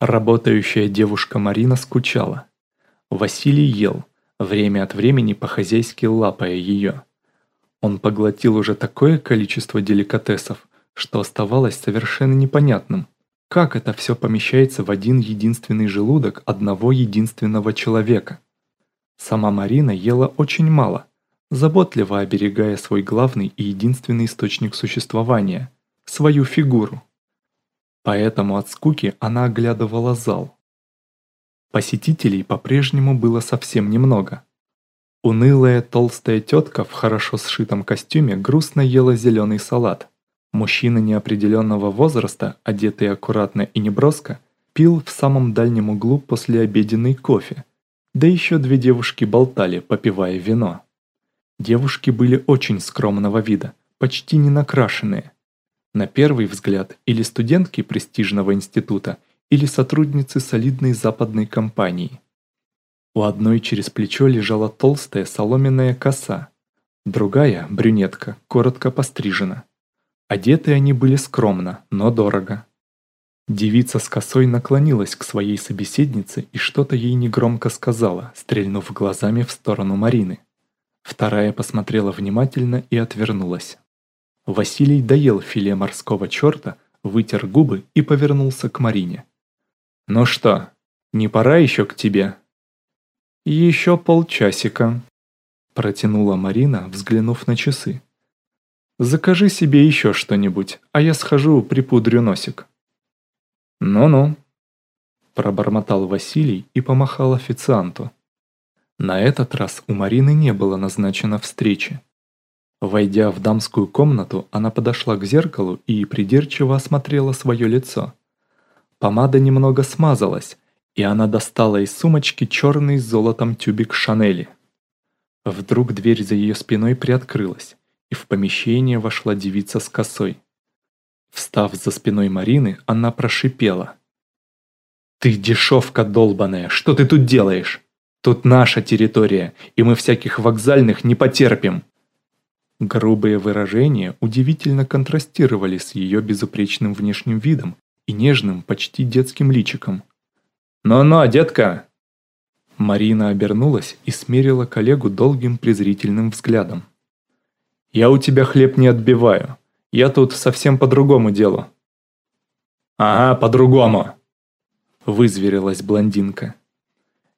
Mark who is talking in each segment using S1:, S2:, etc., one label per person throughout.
S1: Работающая девушка Марина скучала. Василий ел, время от времени по-хозяйски лапая ее. Он поглотил уже такое количество деликатесов, что оставалось совершенно непонятным, как это все помещается в один единственный желудок одного единственного человека. Сама Марина ела очень мало, заботливо оберегая свой главный и единственный источник существования – свою фигуру. Поэтому от скуки она оглядывала зал. Посетителей по-прежнему было совсем немного. Унылая толстая тетка в хорошо сшитом костюме грустно ела зеленый салат. Мужчина неопределенного возраста, одетый аккуратно и неброско, пил в самом дальнем углу после обеденный кофе. Да еще две девушки болтали, попивая вино. Девушки были очень скромного вида, почти не накрашенные. На первый взгляд или студентки престижного института, или сотрудницы солидной западной компании. У одной через плечо лежала толстая соломенная коса, другая, брюнетка, коротко пострижена. Одеты они были скромно, но дорого. Девица с косой наклонилась к своей собеседнице и что-то ей негромко сказала, стрельнув глазами в сторону Марины. Вторая посмотрела внимательно и отвернулась. Василий доел филе морского черта, вытер губы и повернулся к Марине. «Ну что, не пора еще к тебе?» «Еще полчасика», – протянула Марина, взглянув на часы. «Закажи себе еще что-нибудь, а я схожу припудрю носик». «Ну-ну», – пробормотал Василий и помахал официанту. На этот раз у Марины не было назначено встречи. Войдя в дамскую комнату, она подошла к зеркалу и придирчиво осмотрела свое лицо. Помада немного смазалась, и она достала из сумочки черный с золотом тюбик Шанели. Вдруг дверь за ее спиной приоткрылась, и в помещение вошла девица с косой. Встав за спиной Марины, она прошипела. «Ты дешевка долбаная, что ты тут делаешь?» Тут наша территория, и мы всяких вокзальных не потерпим». Грубые выражения удивительно контрастировали с ее безупречным внешним видом и нежным, почти детским личиком. «Но-но, детка!» Марина обернулась и смерила коллегу долгим презрительным взглядом. «Я у тебя хлеб не отбиваю. Я тут совсем по другому делу». «Ага, по-другому!» Вызверилась блондинка.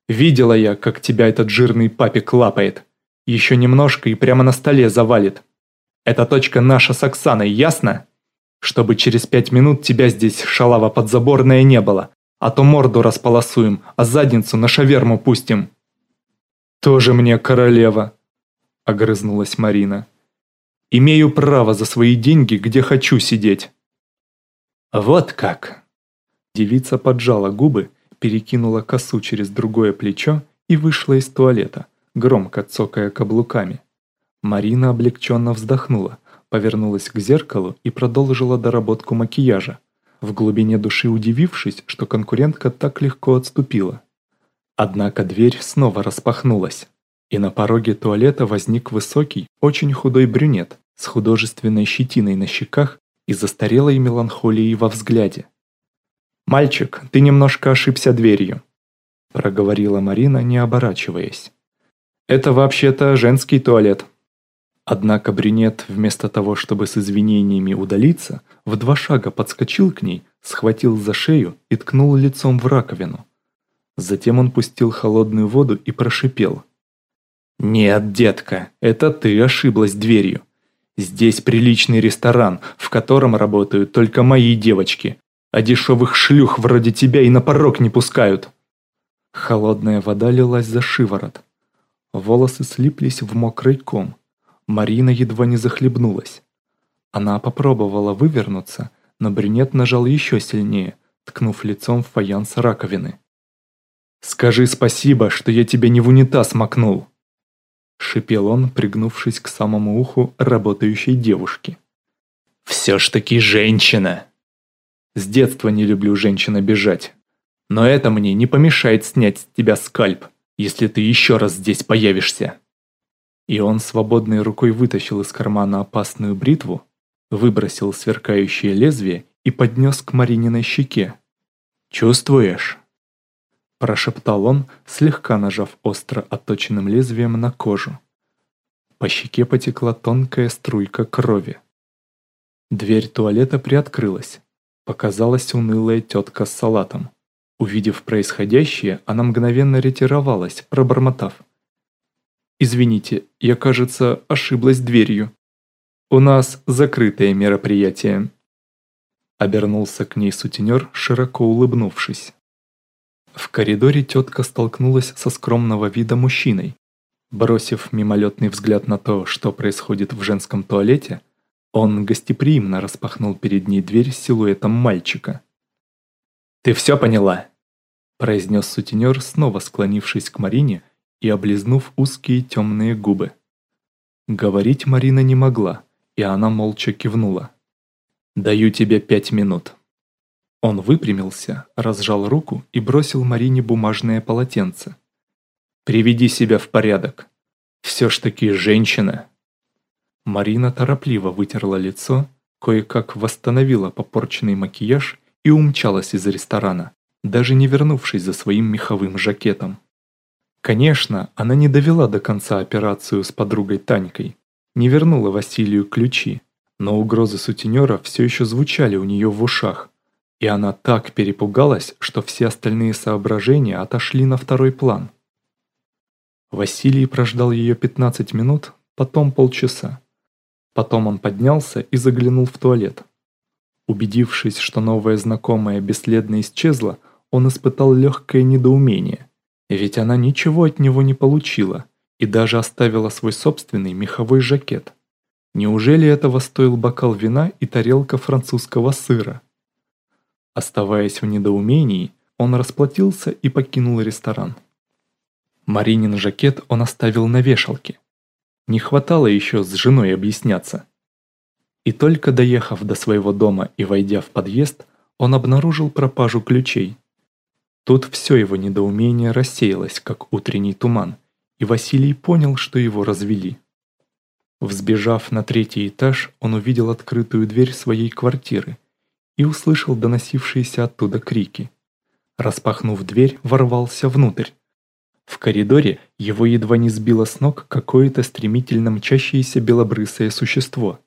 S1: Видела я, как тебя этот жирный папик лапает. Еще немножко и прямо на столе завалит. Эта точка наша с Оксаной, ясно? Чтобы через пять минут тебя здесь, шалава подзаборная, не было. А то морду располосуем, а задницу на шаверму пустим. Тоже мне королева, огрызнулась Марина. Имею право за свои деньги, где хочу сидеть. Вот как. Девица поджала губы перекинула косу через другое плечо и вышла из туалета, громко цокая каблуками. Марина облегченно вздохнула, повернулась к зеркалу и продолжила доработку макияжа, в глубине души удивившись, что конкурентка так легко отступила. Однако дверь снова распахнулась, и на пороге туалета возник высокий, очень худой брюнет с художественной щетиной на щеках и застарелой меланхолией во взгляде. «Мальчик, ты немножко ошибся дверью», – проговорила Марина, не оборачиваясь. «Это вообще-то женский туалет». Однако брюнет, вместо того, чтобы с извинениями удалиться, в два шага подскочил к ней, схватил за шею и ткнул лицом в раковину. Затем он пустил холодную воду и прошипел. «Нет, детка, это ты ошиблась дверью. Здесь приличный ресторан, в котором работают только мои девочки, а дешевых шлюх вроде тебя и на порог не пускают. Холодная вода лилась за шиворот. Волосы слиплись в мокрый ком. Марина едва не захлебнулась. Она попробовала вывернуться, но брюнет нажал еще сильнее, ткнув лицом в фаянс раковины. «Скажи спасибо, что я тебя не в унитаз макнул!» Шипел он, пригнувшись к самому уху работающей девушки. «Все ж таки женщина!» С детства не люблю женщин обижать. Но это мне не помешает снять с тебя скальп, если ты еще раз здесь появишься». И он свободной рукой вытащил из кармана опасную бритву, выбросил сверкающее лезвие и поднес к Марининой щеке. «Чувствуешь?» Прошептал он, слегка нажав остро отточенным лезвием на кожу. По щеке потекла тонкая струйка крови. Дверь туалета приоткрылась. Показалась унылая тетка с салатом. Увидев происходящее, она мгновенно ретировалась, пробормотав. «Извините, я, кажется, ошиблась дверью. У нас закрытое мероприятие». Обернулся к ней сутенер, широко улыбнувшись. В коридоре тетка столкнулась со скромного вида мужчиной. Бросив мимолетный взгляд на то, что происходит в женском туалете, он гостеприимно распахнул перед ней дверь с силуэтом мальчика. «Ты все поняла?» Произнес сутенер, снова склонившись к Марине и облизнув узкие темные губы. Говорить Марина не могла, и она молча кивнула. «Даю тебе пять минут». Он выпрямился, разжал руку и бросил Марине бумажное полотенце. «Приведи себя в порядок. Все ж таки женщина». Марина торопливо вытерла лицо, кое-как восстановила попорченный макияж и умчалась из ресторана даже не вернувшись за своим меховым жакетом. Конечно, она не довела до конца операцию с подругой Танькой, не вернула Василию ключи, но угрозы сутенера все еще звучали у нее в ушах, и она так перепугалась, что все остальные соображения отошли на второй план. Василий прождал ее 15 минут, потом полчаса. Потом он поднялся и заглянул в туалет. Убедившись, что новая знакомая бесследно исчезла, он испытал легкое недоумение, ведь она ничего от него не получила и даже оставила свой собственный меховой жакет. Неужели этого стоил бокал вина и тарелка французского сыра? Оставаясь в недоумении, он расплатился и покинул ресторан. Маринин жакет он оставил на вешалке. Не хватало еще с женой объясняться. И только доехав до своего дома и войдя в подъезд, он обнаружил пропажу ключей. Тут все его недоумение рассеялось, как утренний туман, и Василий понял, что его развели. Взбежав на третий этаж, он увидел открытую дверь своей квартиры и услышал доносившиеся оттуда крики. Распахнув дверь, ворвался внутрь. В коридоре его едва не сбило с ног какое-то стремительно мчащееся белобрысое существо.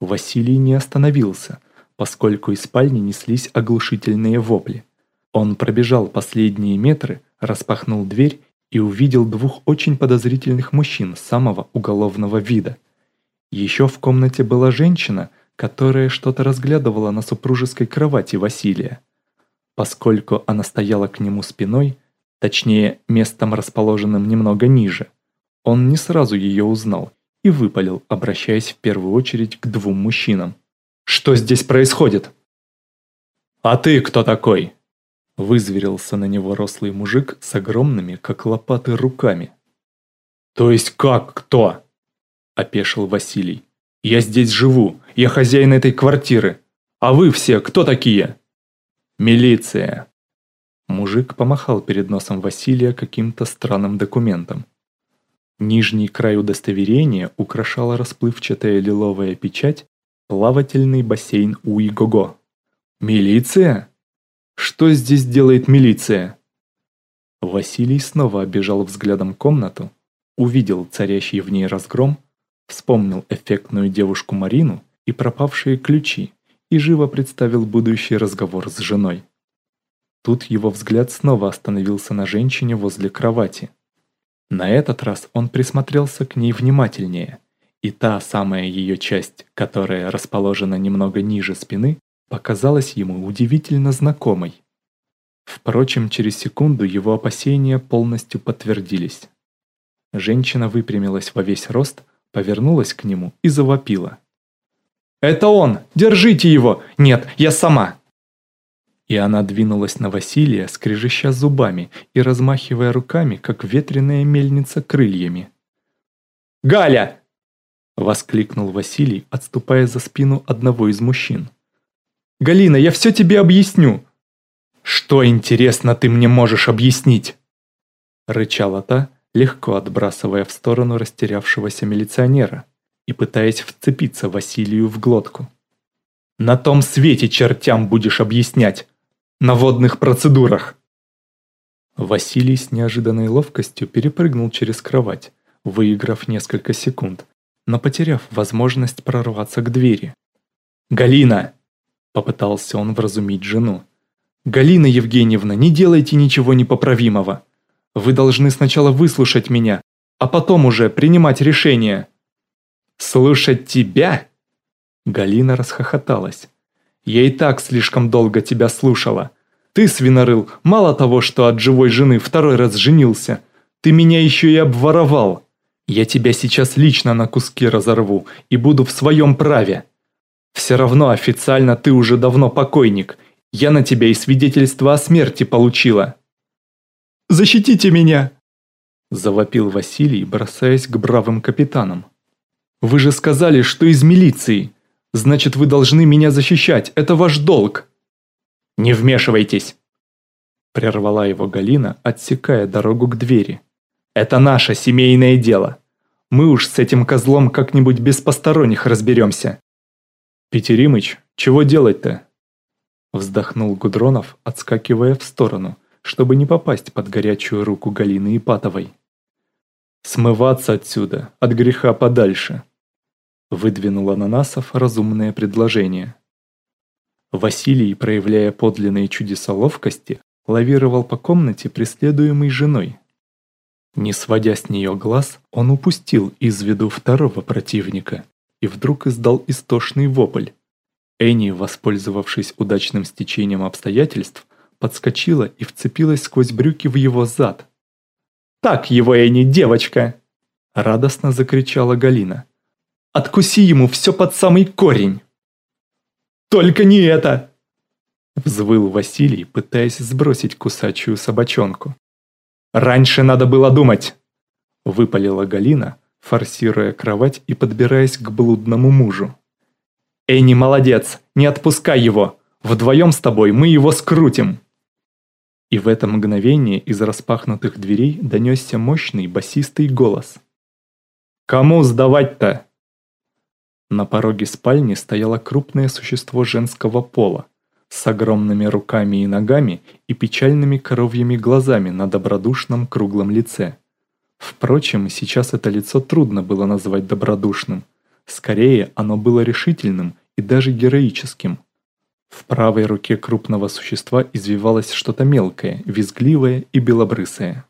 S1: Василий не остановился, поскольку из спальни неслись оглушительные вопли. Он пробежал последние метры, распахнул дверь и увидел двух очень подозрительных мужчин самого уголовного вида. Еще в комнате была женщина, которая что-то разглядывала на супружеской кровати Василия. Поскольку она стояла к нему спиной, точнее, местом расположенным немного ниже, он не сразу ее узнал и выпалил, обращаясь в первую очередь к двум мужчинам. «Что здесь происходит?» «А ты кто такой?» Вызверился на него рослый мужик с огромными, как лопаты, руками. «То есть как кто?» – опешил Василий. «Я здесь живу, я хозяин этой квартиры. А вы все кто такие?» «Милиция!» Мужик помахал перед носом Василия каким-то странным документом. Нижний край удостоверения украшала расплывчатая лиловая печать «Плавательный бассейн Уигого». «Милиция?» Что здесь делает милиция?» Василий снова обежал взглядом комнату, увидел царящий в ней разгром, вспомнил эффектную девушку Марину и пропавшие ключи и живо представил будущий разговор с женой. Тут его взгляд снова остановился на женщине возле кровати. На этот раз он присмотрелся к ней внимательнее, и та самая ее часть, которая расположена немного ниже спины, показалась ему удивительно знакомой. Впрочем, через секунду его опасения полностью подтвердились. Женщина выпрямилась во весь рост, повернулась к нему и завопила. «Это он! Держите его! Нет, я сама!» И она двинулась на Василия, скрежеща зубами и размахивая руками, как ветреная мельница крыльями. «Галя!» — воскликнул Василий, отступая за спину одного из мужчин. Галина, я все тебе объясню!» «Что, интересно, ты мне можешь объяснить?» Рычала та, легко отбрасывая в сторону растерявшегося милиционера и пытаясь вцепиться Василию в глотку. «На том свете чертям будешь объяснять! на водных процедурах!» Василий с неожиданной ловкостью перепрыгнул через кровать, выиграв несколько секунд, но потеряв возможность прорваться к двери. «Галина!» – попытался он вразумить жену. «Галина Евгеньевна, не делайте ничего непоправимого. Вы должны сначала выслушать меня, а потом уже принимать решение». «Слушать тебя?» Галина расхохоталась. «Я и так слишком долго тебя слушала. Ты, свинорыл, мало того, что от живой жены второй раз женился, ты меня еще и обворовал. Я тебя сейчас лично на куски разорву и буду в своем праве. Все равно официально ты уже давно покойник. Я на тебя и свидетельство о смерти получила». «Защитите меня!» Завопил Василий, бросаясь к бравым капитанам. «Вы же сказали, что из милиции. Значит, вы должны меня защищать. Это ваш долг». «Не вмешивайтесь!» Прервала его Галина, отсекая дорогу к двери. «Это наше семейное дело. Мы уж с этим козлом как-нибудь без посторонних разберемся». «Петеримыч, чего делать-то?» Вздохнул Гудронов, отскакивая в сторону, чтобы не попасть под горячую руку Галины Ипатовой. «Смываться отсюда, от греха подальше», выдвинул Ананасов разумное предложение. Василий, проявляя подлинные чудеса ловкости, лавировал по комнате, преследуемой женой. Не сводя с нее глаз, он упустил из виду второго противника и вдруг издал истошный вопль. Энни, воспользовавшись удачным стечением обстоятельств, подскочила и вцепилась сквозь брюки в его зад. «Так его, Энни, девочка!» Радостно закричала Галина. «Откуси ему все под самый корень!» «Только не это!» Взвыл Василий, пытаясь сбросить кусачую собачонку. «Раньше надо было думать!» Выпалила Галина, форсируя кровать и подбираясь к блудному мужу. «Энни молодец, не отпускай его! Вдвоем с тобой мы его скрутим!» И в это мгновение из распахнутых дверей донесся мощный басистый голос. «Кому сдавать-то?» На пороге спальни стояло крупное существо женского пола, с огромными руками и ногами и печальными коровьими глазами на добродушном круглом лице. Впрочем, сейчас это лицо трудно было назвать добродушным. Скорее, оно было решительным и даже героическим. В правой руке крупного существа извивалось что-то мелкое, визгливое и белобрысое.